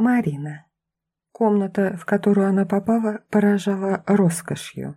Марина. Комната, в которую она попала, поражала роскошью.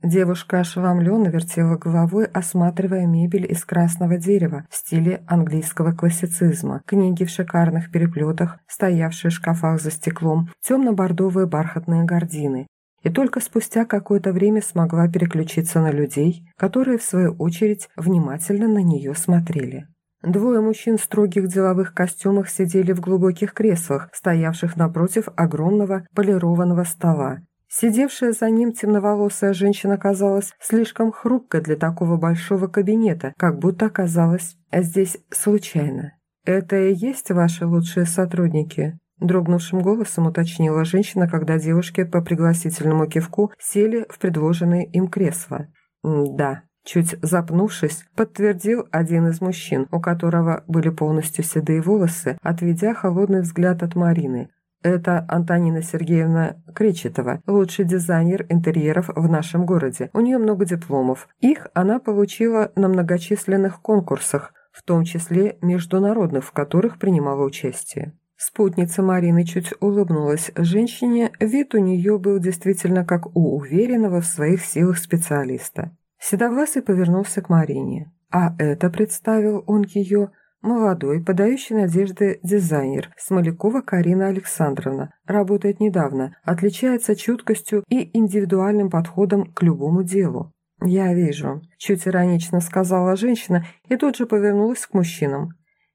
Девушка ошеломленно вертела головой, осматривая мебель из красного дерева в стиле английского классицизма, книги в шикарных переплетах, стоявшие в шкафах за стеклом, темно-бордовые бархатные гардины. И только спустя какое-то время смогла переключиться на людей, которые, в свою очередь, внимательно на нее смотрели. Двое мужчин в строгих деловых костюмах сидели в глубоких креслах, стоявших напротив огромного полированного стола, Сидевшая за ним темноволосая женщина казалась слишком хрупкой для такого большого кабинета, как будто оказалась здесь случайно. «Это и есть ваши лучшие сотрудники?» Дрогнувшим голосом уточнила женщина, когда девушки по пригласительному кивку сели в предложенные им кресла. «Да», Чуть запнувшись, подтвердил один из мужчин, у которого были полностью седые волосы, отведя холодный взгляд от Марины, это Антонина Сергеевна Кречетова, лучший дизайнер интерьеров в нашем городе. У нее много дипломов. Их она получила на многочисленных конкурсах, в том числе международных, в которых принимала участие. Спутница Марины чуть улыбнулась женщине, вид у нее был действительно как у уверенного в своих силах специалиста. Седовласый повернулся к Марине. А это представил он ее – Молодой, подающий надежды дизайнер Смолякова Карина Александровна. Работает недавно, отличается чуткостью и индивидуальным подходом к любому делу. «Я вижу», – чуть иронично сказала женщина и тут же повернулась к мужчинам.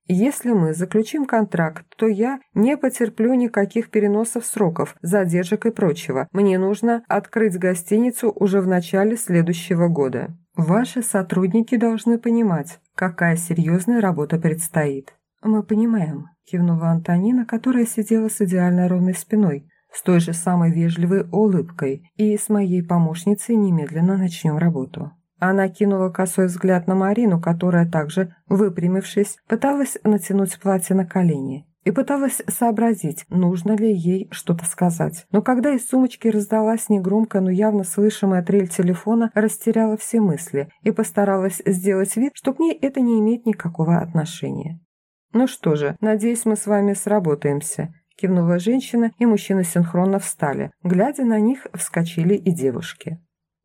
«Если мы заключим контракт, то я не потерплю никаких переносов сроков, задержек и прочего. Мне нужно открыть гостиницу уже в начале следующего года». Ваши сотрудники должны понимать, какая серьезная работа предстоит. Мы понимаем, кивнула Антонина, которая сидела с идеально ровной спиной, с той же самой вежливой улыбкой, и с моей помощницей немедленно начнем работу. Она кинула косой взгляд на Марину, которая также, выпрямившись, пыталась натянуть платье на колени и пыталась сообразить, нужно ли ей что-то сказать. Но когда из сумочки раздалась негромко, но явно слышимая трель телефона, растеряла все мысли и постаралась сделать вид, что к ней это не имеет никакого отношения. «Ну что же, надеюсь, мы с вами сработаемся», – кивнула женщина, и мужчины синхронно встали. Глядя на них, вскочили и девушки.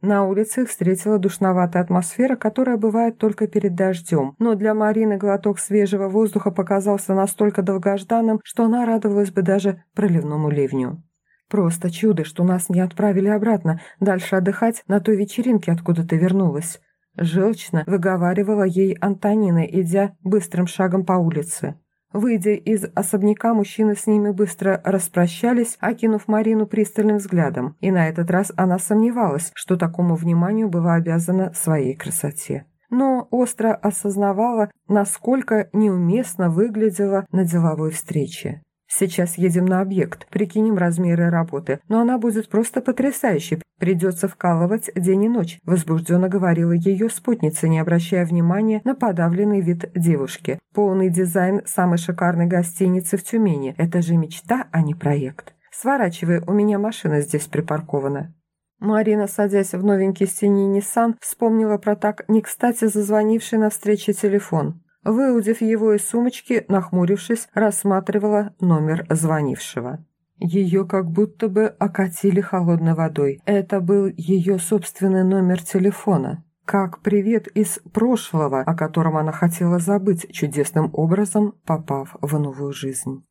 На улице их встретила душноватая атмосфера, которая бывает только перед дождем, но для Марины глоток свежего воздуха показался настолько долгожданным, что она радовалась бы даже проливному ливню. «Просто чудо, что нас не отправили обратно, дальше отдыхать на той вечеринке, откуда ты вернулась», Желчно выговаривала ей Антонина, идя быстрым шагом по улице. Выйдя из особняка, мужчины с ними быстро распрощались, окинув Марину пристальным взглядом, и на этот раз она сомневалась, что такому вниманию была обязана своей красоте. Но остро осознавала, насколько неуместно выглядела на деловой встрече. Сейчас едем на объект, прикинем размеры работы, но она будет просто потрясающей. Придется вкалывать день и ночь», – возбужденно говорила ее спутница, не обращая внимания на подавленный вид девушки. «Полный дизайн самой шикарной гостиницы в Тюмени. Это же мечта, а не проект. Сворачивай, у меня машина здесь припаркована». Марина, садясь в новенький синий Nissan, вспомнила про так не кстати зазвонивший на встрече телефон. Выудив его из сумочки, нахмурившись, рассматривала номер звонившего. Ее как будто бы окатили холодной водой. Это был ее собственный номер телефона. Как привет из прошлого, о котором она хотела забыть, чудесным образом попав в новую жизнь.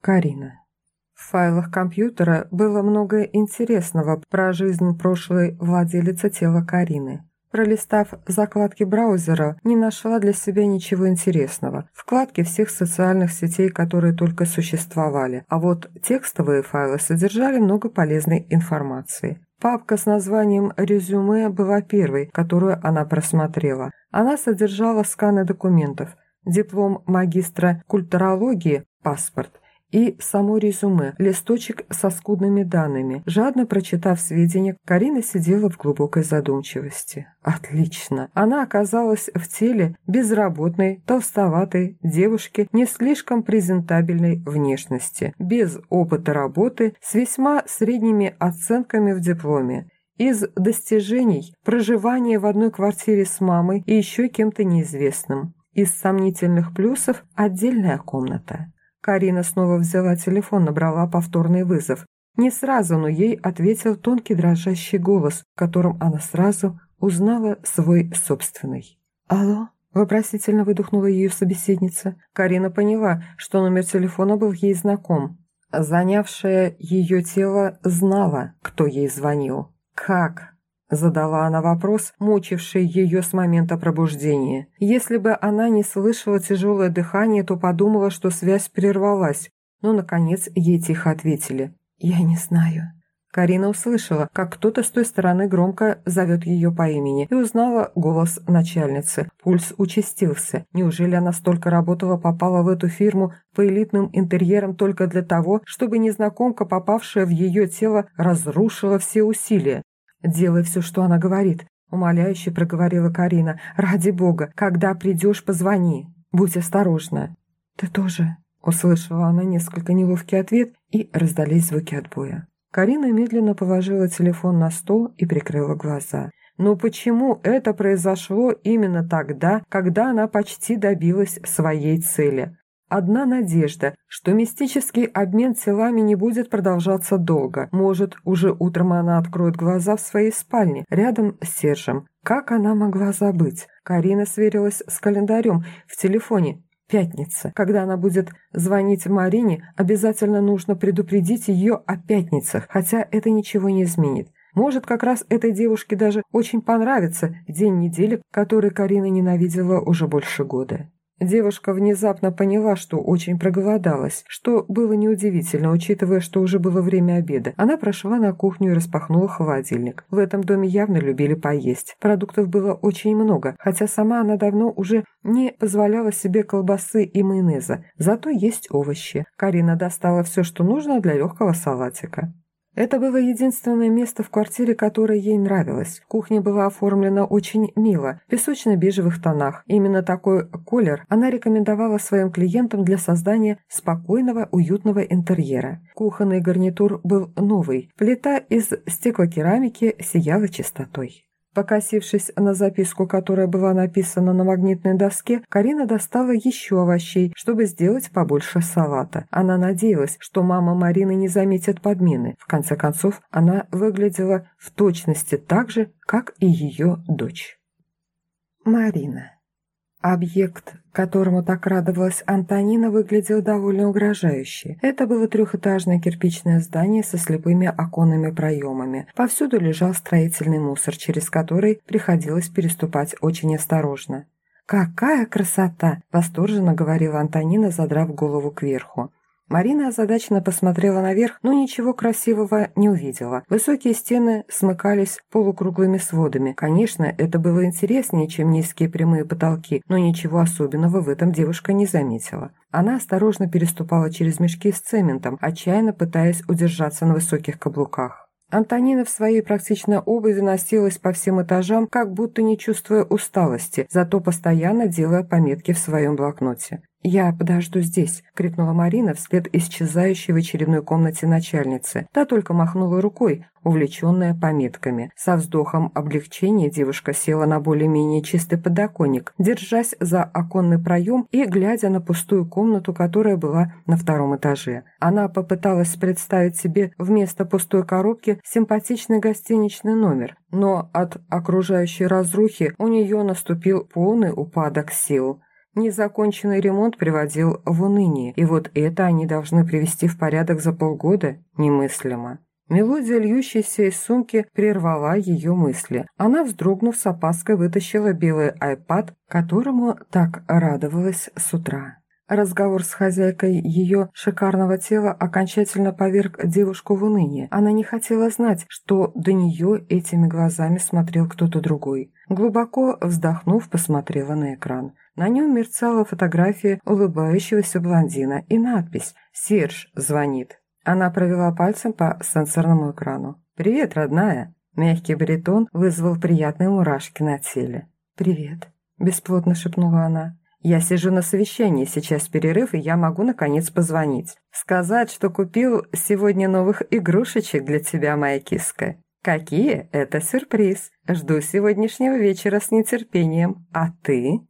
Карина. В файлах компьютера было много интересного про жизнь прошлой владелицы тела Карины. Пролистав закладки браузера, не нашла для себя ничего интересного. Вкладки всех социальных сетей, которые только существовали. А вот текстовые файлы содержали много полезной информации. Папка с названием «Резюме» была первой, которую она просмотрела. Она содержала сканы документов, диплом магистра культурологии, паспорт, и само резюме, листочек со скудными данными. Жадно прочитав сведения, Карина сидела в глубокой задумчивости. Отлично. Она оказалась в теле безработной, толстоватой девушки не слишком презентабельной внешности, без опыта работы, с весьма средними оценками в дипломе. Из достижений – проживание в одной квартире с мамой и еще кем-то неизвестным. Из сомнительных плюсов – отдельная комната. Карина снова взяла телефон, набрала повторный вызов. Не сразу, но ей ответил тонкий дрожащий голос, в котором она сразу узнала свой собственный. «Алло?» – вопросительно выдохнула ее собеседница. Карина поняла, что номер телефона был ей знаком. Занявшее ее тело знала, кто ей звонил. «Как?» Задала она вопрос, мучивший ее с момента пробуждения. Если бы она не слышала тяжелое дыхание, то подумала, что связь прервалась. Но, наконец, ей тихо ответили. «Я не знаю». Карина услышала, как кто-то с той стороны громко зовет ее по имени и узнала голос начальницы. Пульс участился. Неужели она столько работала, попала в эту фирму по элитным интерьерам только для того, чтобы незнакомка, попавшая в ее тело, разрушила все усилия? «Делай все, что она говорит», — умоляюще проговорила Карина. «Ради бога, когда придешь, позвони. Будь осторожна». «Ты тоже?» — услышала она несколько неловкий ответ, и раздались звуки отбоя. Карина медленно положила телефон на стол и прикрыла глаза. Но почему это произошло именно тогда, когда она почти добилась своей цели? Одна надежда, что мистический обмен телами не будет продолжаться долго. Может, уже утром она откроет глаза в своей спальне, рядом с Сержем. Как она могла забыть? Карина сверилась с календарем в телефоне. Пятница. Когда она будет звонить Марине, обязательно нужно предупредить ее о пятницах, хотя это ничего не изменит. Может, как раз этой девушке даже очень понравится день недели, который Карина ненавидела уже больше года. Девушка внезапно поняла, что очень проголодалась, что было неудивительно, учитывая, что уже было время обеда. Она прошла на кухню и распахнула холодильник. В этом доме явно любили поесть. Продуктов было очень много, хотя сама она давно уже не позволяла себе колбасы и майонеза. Зато есть овощи. Карина достала все, что нужно для легкого салатика. Это было единственное место в квартире, которое ей нравилось. Кухня была оформлена очень мило, в песочно-бежевых тонах. Именно такой колер она рекомендовала своим клиентам для создания спокойного, уютного интерьера. Кухонный гарнитур был новый. Плита из стеклокерамики сияла чистотой. Покосившись на записку, которая была написана на магнитной доске, Карина достала еще овощей, чтобы сделать побольше салата. Она надеялась, что мама Марины не заметит подмены. В конце концов, она выглядела в точности так же, как и ее дочь. Марина. Объект, которому так радовалась Антонина, выглядел довольно угрожающе. Это было трехэтажное кирпичное здание со слепыми оконными проемами. Повсюду лежал строительный мусор, через который приходилось переступать очень осторожно. «Какая красота!» – восторженно говорила Антонина, задрав голову кверху. Марина озадаченно посмотрела наверх, но ничего красивого не увидела. Высокие стены смыкались полукруглыми сводами. Конечно, это было интереснее, чем низкие прямые потолки, но ничего особенного в этом девушка не заметила. Она осторожно переступала через мешки с цементом, отчаянно пытаясь удержаться на высоких каблуках. Антонина в своей практичной обуви носилась по всем этажам, как будто не чувствуя усталости, зато постоянно делая пометки в своем блокноте. «Я подожду здесь», — крикнула Марина вслед исчезающей в очередной комнате начальницы. Та только махнула рукой, увлеченная пометками. Со вздохом облегчения девушка села на более-менее чистый подоконник, держась за оконный проем и глядя на пустую комнату, которая была на втором этаже. Она попыталась представить себе вместо пустой коробки симпатичный гостиничный номер, но от окружающей разрухи у нее наступил полный упадок сил. Незаконченный ремонт приводил в уныние, и вот это они должны привести в порядок за полгода? Немыслимо. Мелодия, льющаяся из сумки, прервала ее мысли. Она, вздрогнув с опаской, вытащила белый айпад, которому так радовалась с утра. Разговор с хозяйкой ее шикарного тела окончательно поверг девушку в уныние. Она не хотела знать, что до нее этими глазами смотрел кто-то другой. Глубоко вздохнув, посмотрела на экран. На нем мерцала фотография улыбающегося блондина и надпись «Серж звонит». Она провела пальцем по сенсорному экрану. «Привет, родная!» Мягкий баритон вызвал приятные мурашки на теле. «Привет», – бесплотно шепнула она. «Я сижу на совещании, сейчас перерыв, и я могу, наконец, позвонить. Сказать, что купил сегодня новых игрушечек для тебя, моя киска. Какие? Это сюрприз. Жду сегодняшнего вечера с нетерпением. А ты?»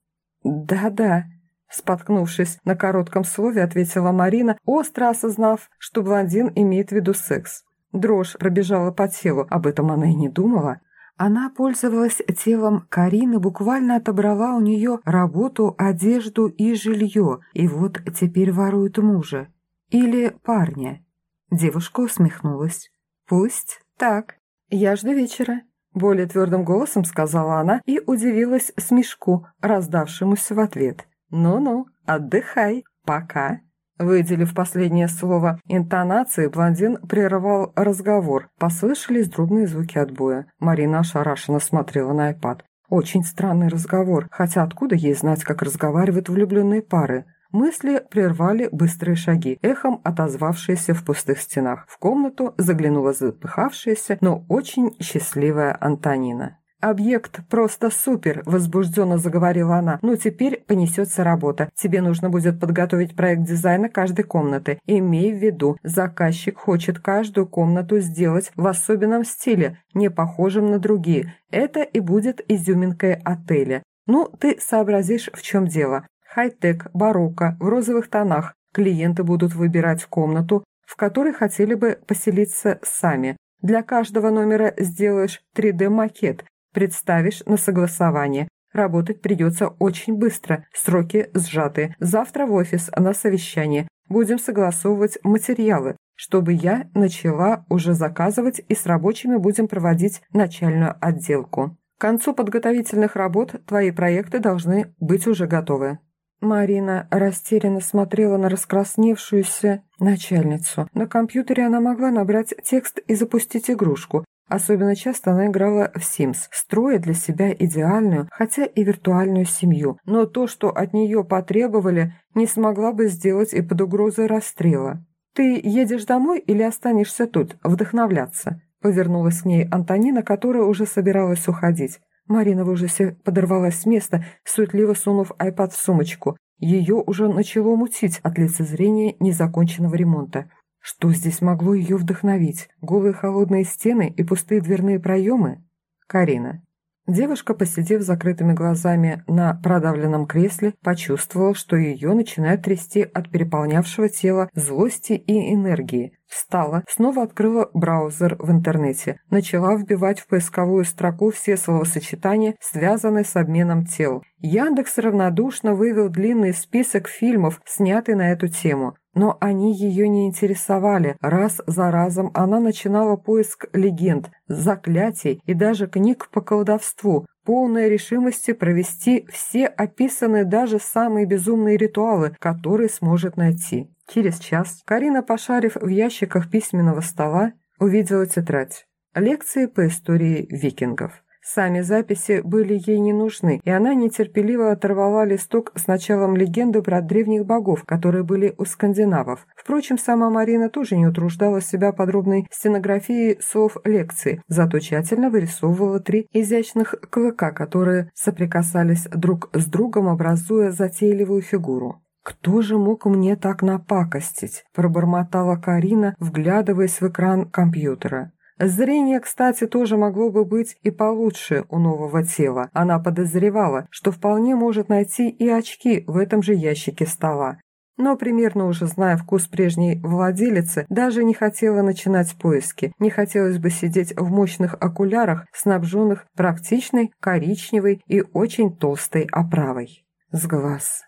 «Да-да», – Споткнувшись на коротком слове, ответила Марина, остро осознав, что блондин имеет в виду секс. Дрожь пробежала по телу, об этом она и не думала. Она пользовалась телом Карины, буквально отобрала у нее работу, одежду и жилье, и вот теперь ворует мужа. Или парня. Девушка усмехнулась. «Пусть так. Я жду вечера», — более твердым голосом сказала она и удивилась смешку, раздавшемуся в ответ. «Ну-ну, отдыхай. Пока». Выделив последнее слово интонации, блондин прервал разговор. Послышались дробные звуки отбоя. Марина ошарашенно смотрела на iPad. Очень странный разговор, хотя откуда ей знать, как разговаривают влюбленные пары? Мысли прервали быстрые шаги, эхом отозвавшиеся в пустых стенах. В комнату заглянула запыхавшаяся, но очень счастливая Антонина. «Объект просто супер!» – возбужденно заговорила она. «Ну, теперь понесется работа. Тебе нужно будет подготовить проект дизайна каждой комнаты. Имей в виду, заказчик хочет каждую комнату сделать в особенном стиле, не похожем на другие. Это и будет изюминкой отеля. Ну, ты сообразишь, в чем дело. Хай-тек, барокко, в розовых тонах. Клиенты будут выбирать комнату, в которой хотели бы поселиться сами. Для каждого номера сделаешь 3D-макет, Представишь на согласование. Работать придется очень быстро, сроки сжаты. Завтра в офис на совещание. Будем согласовывать материалы, чтобы я начала уже заказывать и с рабочими будем проводить начальную отделку. К концу подготовительных работ твои проекты должны быть уже готовы. Марина растерянно смотрела на раскрасневшуюся начальницу. На компьютере она могла набрать текст и запустить игрушку, Особенно часто она играла в Sims, строя для себя идеальную, хотя и виртуальную семью, но то, что от нее потребовали, не смогла бы сделать и под угрозой расстрела. «Ты едешь домой или останешься тут, вдохновляться?» Повернулась к ней Антонина, которая уже собиралась уходить. Марина в ужасе подорвалась с места, суетливо сунув айпад в сумочку. Ее уже начало мутить от лицезрения незаконченного ремонта. Что здесь могло ее вдохновить? Голые холодные стены и пустые дверные проемы? Карина. Девушка, посидев закрытыми глазами на продавленном кресле, почувствовала, что ее начинает трясти от переполнявшего тела злости и энергии. Встала, снова открыла браузер в интернете, начала вбивать в поисковую строку все словосочетания, связанные с обменом тел. Яндекс равнодушно вывел длинный список фильмов, снятый на эту тему. Но они ее не интересовали. Раз за разом она начинала поиск легенд, заклятий и даже книг по колдовству, полной решимости провести все описанные даже самые безумные ритуалы, которые сможет найти. Через час Карина, пошарив в ящиках письменного стола, увидела тетрадь. Лекции по истории викингов. Сами записи были ей не нужны, и она нетерпеливо оторвала листок с началом легенды про древних богов, которые были у скандинавов. Впрочем, сама Марина тоже не утруждала себя подробной стенографией слов лекции, зато тщательно вырисовывала три изящных клыка, которые соприкасались друг с другом, образуя затейливую фигуру. «Кто же мог мне так напакостить?» – пробормотала Карина, вглядываясь в экран компьютера. Зрение, кстати, тоже могло бы быть и получше у нового тела. Она подозревала, что вполне может найти и очки в этом же ящике стола. Но, примерно уже зная вкус прежней владелицы, даже не хотела начинать поиски. Не хотелось бы сидеть в мощных окулярах, снабженных практичной, коричневой и очень толстой оправой. С глаз.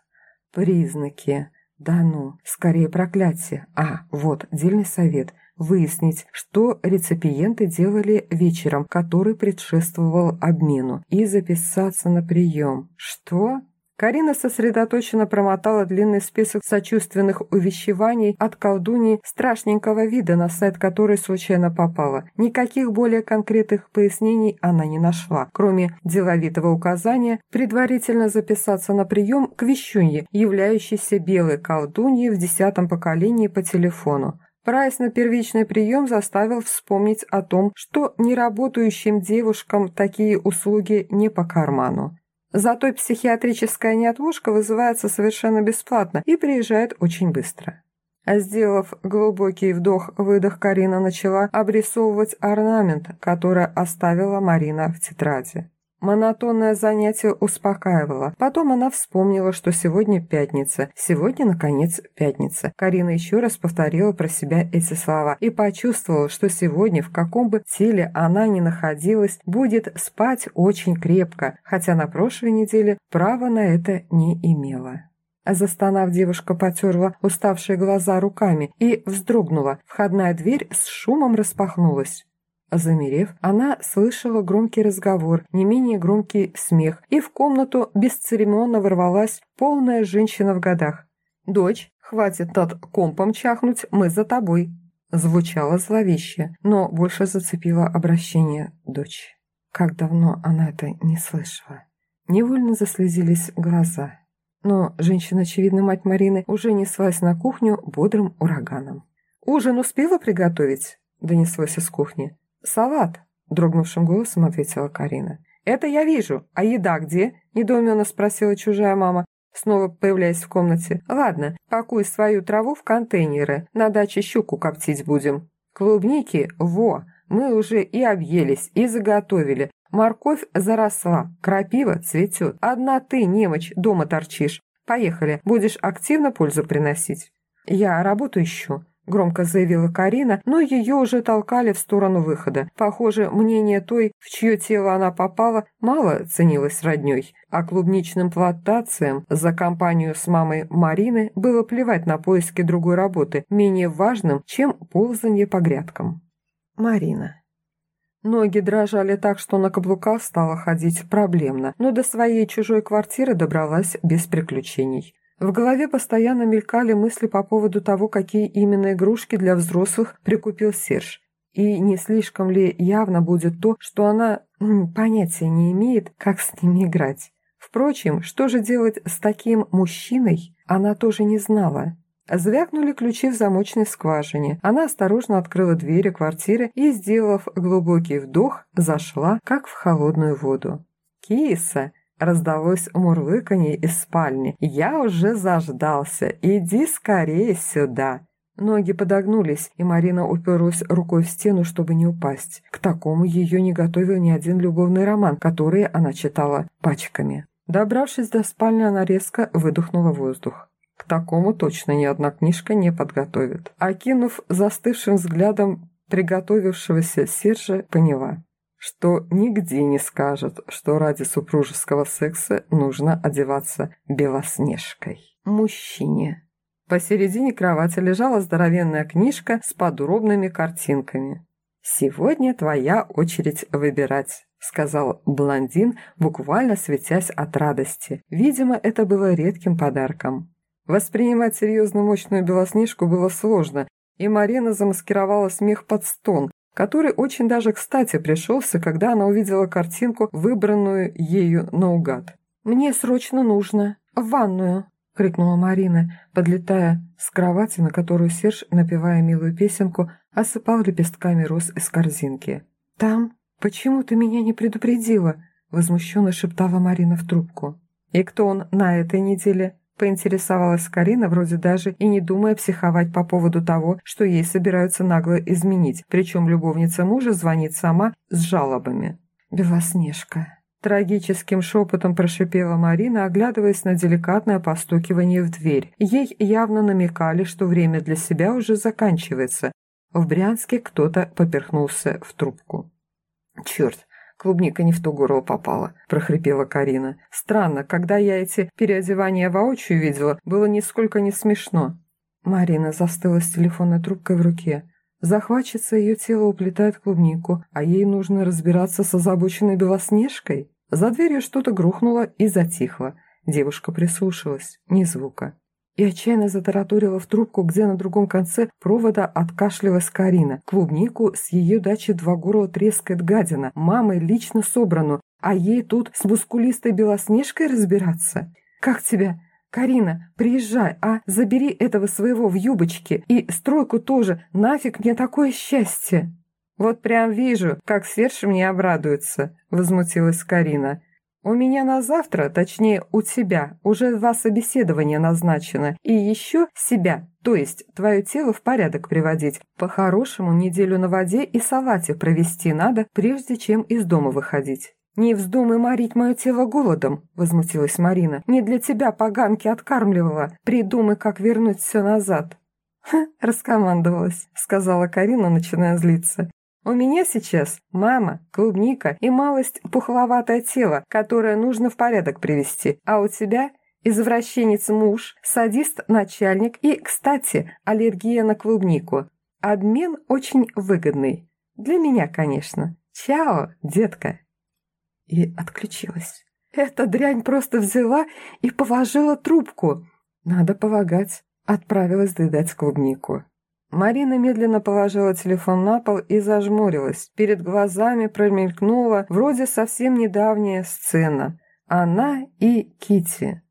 Признаки. Да ну, скорее проклятие. А, вот, дельный совет – выяснить, что реципиенты делали вечером, который предшествовал обмену, и записаться на прием. Что? Карина сосредоточенно промотала длинный список сочувственных увещеваний от колдуньи страшненького вида, на сайт которой случайно попала. Никаких более конкретных пояснений она не нашла, кроме деловитого указания предварительно записаться на прием к вещунье, являющейся белой колдуньей в десятом поколении по телефону. Прайс на первичный прием заставил вспомнить о том, что неработающим девушкам такие услуги не по карману. Зато психиатрическая неотложка вызывается совершенно бесплатно и приезжает очень быстро. А сделав глубокий вдох-выдох, Карина начала обрисовывать орнамент, который оставила Марина в тетради. Монотонное занятие успокаивало. Потом она вспомнила, что сегодня пятница. Сегодня, наконец, пятница. Карина еще раз повторила про себя эти слова и почувствовала, что сегодня, в каком бы теле она ни находилась, будет спать очень крепко, хотя на прошлой неделе права на это не имела. Застонав, девушка потерла уставшие глаза руками и вздрогнула. Входная дверь с шумом распахнулась. Замерев, она слышала громкий разговор, не менее громкий смех, и в комнату бесцеремонно ворвалась полная женщина в годах. «Дочь, хватит над компом чахнуть, мы за тобой», звучало зловеще, но больше зацепило обращение «дочь». Как давно она это не слышала. Невольно заслезились глаза. Но женщина, очевидно, мать Марины, уже неслась на кухню бодрым ураганом. «Ужин успела приготовить?» – донеслось из кухни. «Салат», – дрогнувшим голосом ответила Карина. «Это я вижу. А еда где?» – недоуменно спросила чужая мама, снова появляясь в комнате. «Ладно, пакуй свою траву в контейнеры. На даче щуку коптить будем. Клубники? Во! Мы уже и объелись, и заготовили. Морковь заросла, крапива цветет. Одна ты, немочь, дома торчишь. Поехали, будешь активно пользу приносить». «Я работу ищу», – громко заявила Карина, но ее уже толкали в сторону выхода. Похоже, мнение той, в чье тело она попала, мало ценилось родней, а клубничным плантациям за компанию с мамой Марины было плевать на поиски другой работы, менее важным, чем ползанье по грядкам. Марина. Ноги дрожали так, что на каблуках стало ходить проблемно, но до своей чужой квартиры добралась без приключений. В голове постоянно мелькали мысли по поводу того, какие именно игрушки для взрослых прикупил Серж. И не слишком ли явно будет то, что она понятия не имеет, как с ними играть. Впрочем, что же делать с таким мужчиной, она тоже не знала. Звякнули ключи в замочной скважине. Она осторожно открыла двери квартиры и, сделав глубокий вдох, зашла, как в холодную воду. «Киса!» – раздалось мурлыканье из спальни. «Я уже заждался. Иди скорее сюда!» Ноги подогнулись, и Марина уперлась рукой в стену, чтобы не упасть. К такому ее не готовил ни один любовный роман, который она читала пачками. Добравшись до спальни, она резко выдохнула воздух. К такому точно ни одна книжка не подготовит. Окинув застывшим взглядом приготовившегося Сержа, поняла, что нигде не скажет, что ради супружеского секса нужно одеваться белоснежкой. Мужчине. Посередине кровати лежала здоровенная книжка с подробными картинками. «Сегодня твоя очередь выбирать», — сказал блондин, буквально светясь от радости. Видимо, это было редким подарком. Воспринимать серьезно мощную белоснежку было сложно, и Марина замаскировала смех под стон, который очень даже кстати пришелся, когда она увидела картинку, выбранную ею наугад. «Мне срочно нужно. В ванную!» — крикнула Марина, подлетая с кровати, на которую Серж, напевая милую песенку, осыпал лепестками роз из корзинки. «Там? Почему ты меня не предупредила?» — возмущенно шептала Марина в трубку. «И кто он на этой неделе?» Поинтересовалась Карина, вроде даже и не думая психовать по поводу того, что ей собираются нагло изменить, причем любовница мужа звонит сама с жалобами. «Белоснежка». Трагическим шепотом прошипела Марина, оглядываясь на деликатное постукивание в дверь. Ей явно намекали, что время для себя уже заканчивается. В Брянске кто-то поперхнулся в трубку. «Черт, Клубника не в то горло попала», – прохрипела Карина. «Странно, когда я эти переодевания воочию видела, было нисколько не смешно». Марина застыла с телефонной трубкой в руке. Захватчица ее тело уплетает клубнику, а ей нужно разбираться с озабоченной Белоснежкой. За дверью что-то грохнуло и затихло. Девушка прислушалась. Ни звука и отчаянно затараторила в трубку, где на другом конце провода откашлялась Карина. Клубнику с ее дачи два горла трескает гадина, мамой лично собрану, а ей тут с мускулистой белоснежкой разбираться? Как тебя? Карина, приезжай, а забери этого своего в юбочке и стройку тоже, нафиг мне такое счастье!» «Вот прям вижу, как Серж мне обрадуется», — возмутилась Карина. «У меня на завтра, точнее, у тебя, уже два собеседования назначено. И еще себя, то есть твое тело в порядок приводить. По-хорошему, неделю на воде и салате провести надо, прежде чем из дома выходить». «Не вздумай морить мое тело голодом», — возмутилась Марина. «Не для тебя поганки откармливала. Придумай, как вернуть все назад». «Ха, раскомандовалась», — сказала Карина, начиная злиться. «У меня сейчас мама, клубника и малость пухловатое тело, которое нужно в порядок привести, а у тебя извращенец муж, садист начальник и, кстати, аллергия на клубнику. Обмен очень выгодный. Для меня, конечно. Чао, детка!» И отключилась. Эта дрянь просто взяла и положила трубку. Надо полагать, отправилась доедать клубнику. Марина медленно положила телефон на пол и зажмурилась. Перед глазами промелькнула вроде совсем недавняя сцена. Она и Кити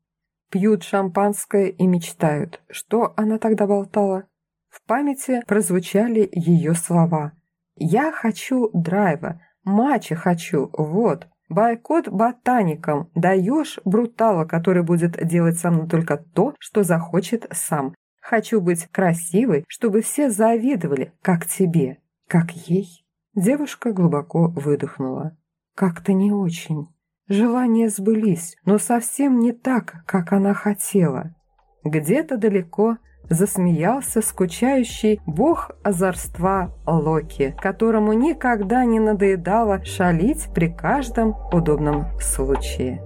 пьют шампанское и мечтают. Что она тогда болтала? В памяти прозвучали ее слова. «Я хочу драйва, матча хочу, вот». Бойкот ботаникам. Даешь брутала, который будет делать со мной только то, что захочет сам. Хочу быть красивой, чтобы все завидовали, как тебе, как ей. Девушка глубоко выдохнула. Как-то не очень. Желания сбылись, но совсем не так, как она хотела. Где-то далеко засмеялся скучающий бог озорства Локи, которому никогда не надоедало шалить при каждом удобном случае.